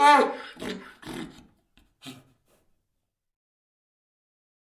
아!